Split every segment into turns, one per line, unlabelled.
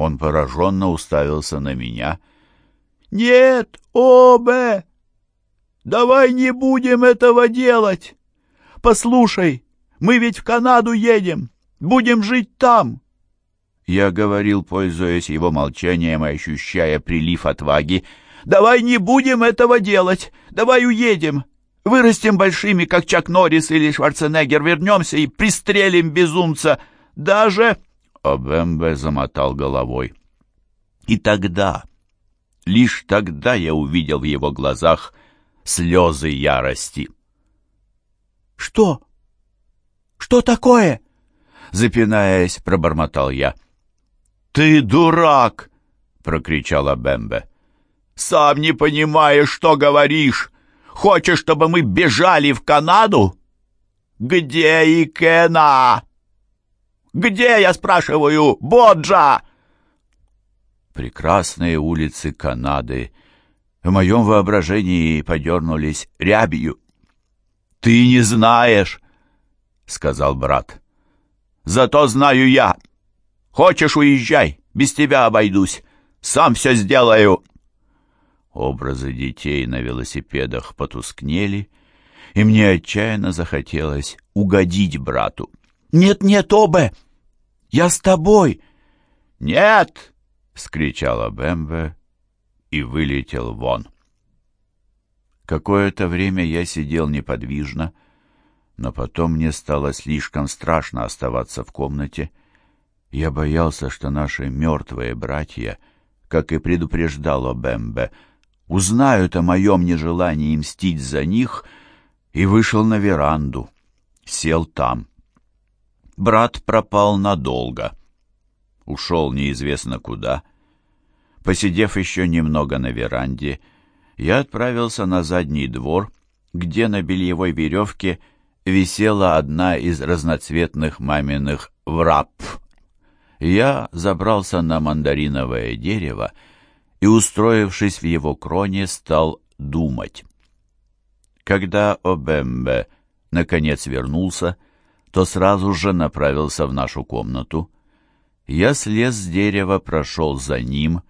Он пораженно уставился на меня.
«Нет, Обе! Давай не будем этого делать! Послушай, мы ведь в Канаду едем, будем жить там!»
Я говорил, пользуясь его молчанием и ощущая прилив отваги.
«Давай не будем этого делать! Давай уедем! Вырастем большими, как Чак Норрис или Шварценеггер, вернемся и пристрелим безумца! Даже...»
Обембе замотал головой. И тогда, лишь тогда я увидел в его глазах слезы ярости.
«Что? Что такое?»
Запинаясь, пробормотал я. «Ты дурак!» — прокричала Бембе.
«Сам не понимаешь, что говоришь! Хочешь, чтобы мы бежали в Канаду? Где Икена?» Где, я спрашиваю, Боджа?»
Прекрасные улицы Канады в моем воображении подернулись рябью.
«Ты не знаешь», — сказал брат. «Зато знаю я. Хочешь, уезжай, без тебя обойдусь. Сам все сделаю».
Образы детей на велосипедах потускнели, и мне отчаянно захотелось угодить брату.
«Нет-нет, Обе! Я с тобой!»
«Нет!» — скричала Бэмбе и вылетел вон. Какое-то время я сидел неподвижно, но потом мне стало слишком страшно оставаться в комнате. Я боялся, что наши мертвые братья, как и предупреждала Бэмбе, узнают о моем нежелании мстить за них, и вышел на веранду, сел там брат пропал надолго. Ушел неизвестно куда. Посидев еще немного на веранде, я отправился на задний двор, где на бельевой веревке висела одна из разноцветных маминых врап. Я забрался на мандариновое дерево и, устроившись в его кроне, стал думать. Когда Обембе наконец вернулся, то сразу же направился в нашу комнату. Я слез с дерева, прошел за ним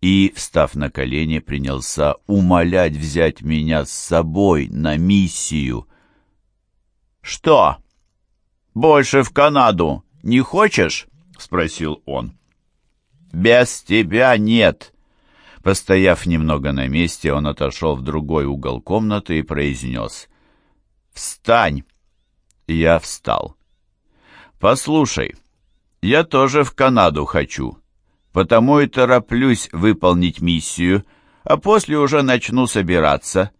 и, встав на колени, принялся умолять взять меня с собой на миссию.
«Что? Больше в Канаду не хочешь?» — спросил он. «Без тебя нет». Постояв немного на месте, он отошел в другой угол комнаты и произнес. «Встань!» Я встал. «Послушай, я тоже в Канаду хочу, потому и тороплюсь выполнить миссию, а после уже начну собираться.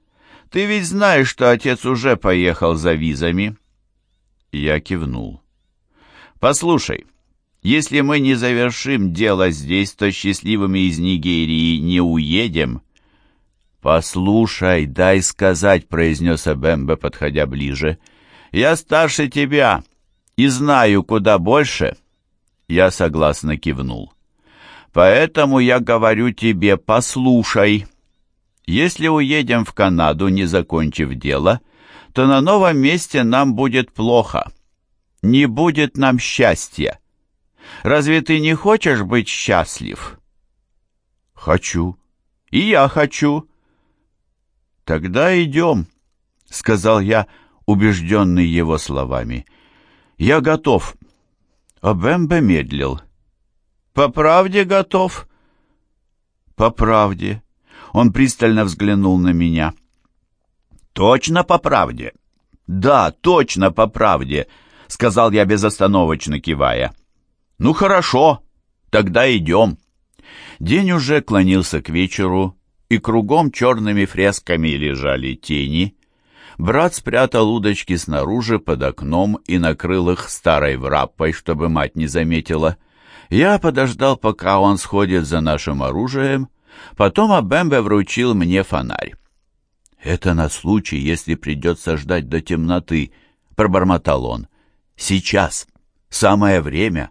Ты ведь знаешь, что отец уже поехал за визами?» Я кивнул. «Послушай, если мы не завершим дело здесь, то счастливыми из Нигерии не уедем». «Послушай, дай сказать», — произнес Абембе, подходя ближе, — я старше тебя и знаю куда больше. Я согласно кивнул. Поэтому я говорю тебе, послушай. Если уедем в Канаду, не закончив дело, то на новом месте нам будет плохо. Не будет нам счастья. Разве ты не хочешь быть счастлив?
Хочу.
И я хочу. Тогда идем, сказал я, убежденный его словами. «Я готов». Обембе медлил. «По правде готов?» «По правде». Он пристально взглянул на меня. «Точно по правде?» «Да, точно по правде», — сказал я безостановочно кивая. «Ну хорошо, тогда идем». День уже клонился к вечеру, и кругом черными фресками лежали тени, Брат спрятал удочки снаружи под окном и накрыл их старой враппой, чтобы мать не заметила. Я подождал, пока он сходит за нашим оружием, потом Абембе вручил мне фонарь. «Это на случай, если придется ждать до темноты», — пробормотал он. «Сейчас. Самое время.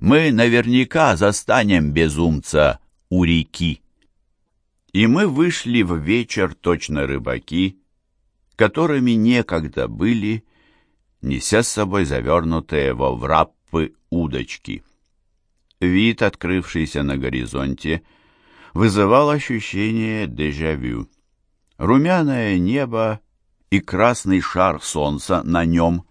Мы наверняка застанем безумца у реки». И мы вышли в вечер, точно рыбаки, которыми некогда были, неся с собой завернутые во враппы удочки.
Вид, открывшийся на горизонте, вызывал ощущение дежавю. Румяное небо и красный шар солнца на нем.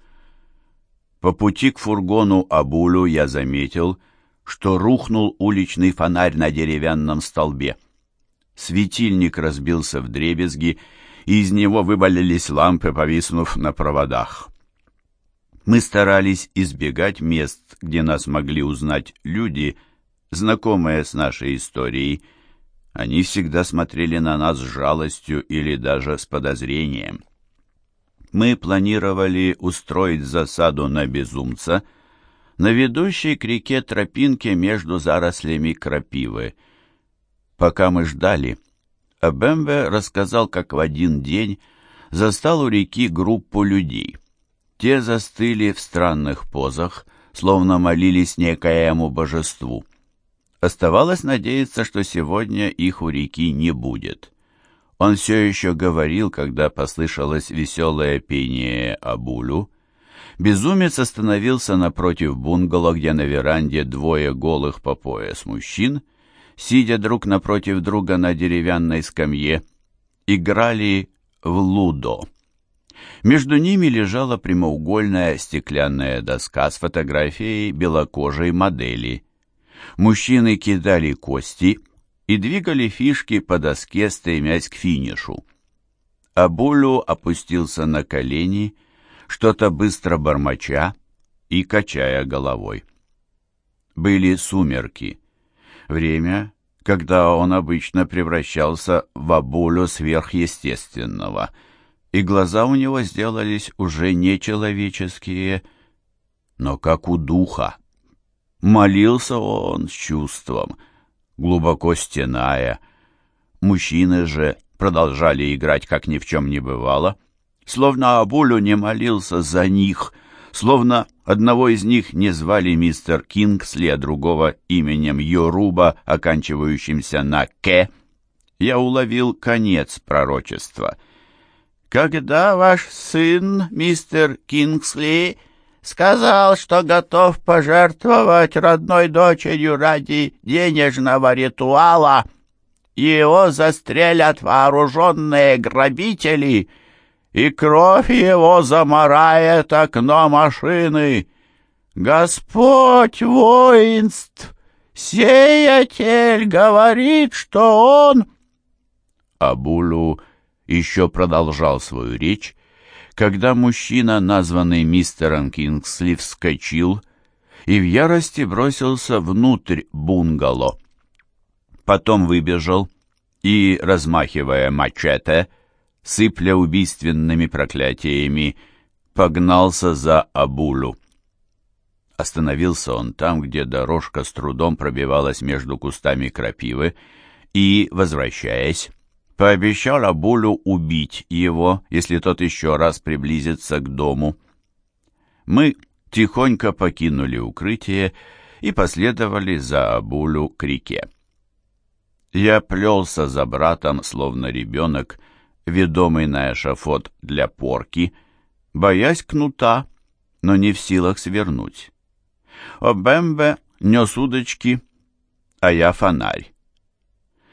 По пути к фургону Абулю я заметил, что рухнул уличный фонарь на деревянном столбе. Светильник разбился в дребезги, и из него вывалились лампы, повиснув на проводах. Мы старались избегать мест, где нас могли узнать люди, знакомые с нашей историей. Они всегда смотрели на нас с жалостью или даже с подозрением. Мы планировали устроить засаду на безумца на ведущей к реке тропинке между зарослями крапивы. Пока мы ждали, Абембе рассказал, как в один день застал у реки группу людей. Те застыли в странных позах, словно молились некоему божеству. Оставалось надеяться, что сегодня их у реки не будет. Он все еще говорил, когда послышалось веселое пение Абулю. Безумец остановился напротив бунгало, где на веранде двое голых по пояс мужчин, сидя друг напротив друга на деревянной скамье, играли в лудо. Между ними лежала прямоугольная стеклянная доска с фотографией белокожей модели. Мужчины кидали кости и двигали фишки по доске, стремясь к финишу. Абулю опустился на колени, что-то быстро бормоча и качая головой. Были сумерки. Время, когда он обычно превращался в Абулю сверхъестественного — и глаза у него сделались уже нечеловеческие, но как у духа. Молился он с чувством, глубоко стеная. Мужчины же продолжали играть, как ни в чем не бывало, словно Абулю не молился за них, словно одного из них не звали мистер Кингсли, а другого именем Йоруба, оканчивающимся на «ке». Я уловил конец пророчества — когда ваш сын, мистер Кингсли, сказал, что готов пожертвовать родной дочерью ради денежного ритуала, его застрелят вооруженные грабители, и кровь его замарает окно машины. Господь воинств, сеятель, говорит, что он... Абулу еще продолжал свою речь, когда мужчина, названный мистером Кингсли, вскочил и в ярости бросился внутрь бунгало. Потом выбежал и, размахивая мачете, сыпля убийственными проклятиями, погнался за Абулю. Остановился он там, где дорожка с трудом пробивалась между кустами крапивы, и, возвращаясь, пообещал Абулю убить его, если тот еще раз приблизится к дому. Мы тихонько покинули укрытие и последовали за Абулю к реке. Я плелся за братом, словно ребенок, ведомый на эшафот для порки, боясь кнута, но не в силах свернуть. Обембе нес удочки, а я фонарь.